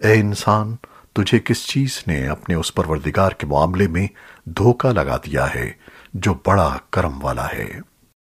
اے انسان، تجھے کس چیز نے اپنے اس پروردگار کے معاملے میں دھوکہ لگا دیا ہے جو بڑا کرم والا ہے؟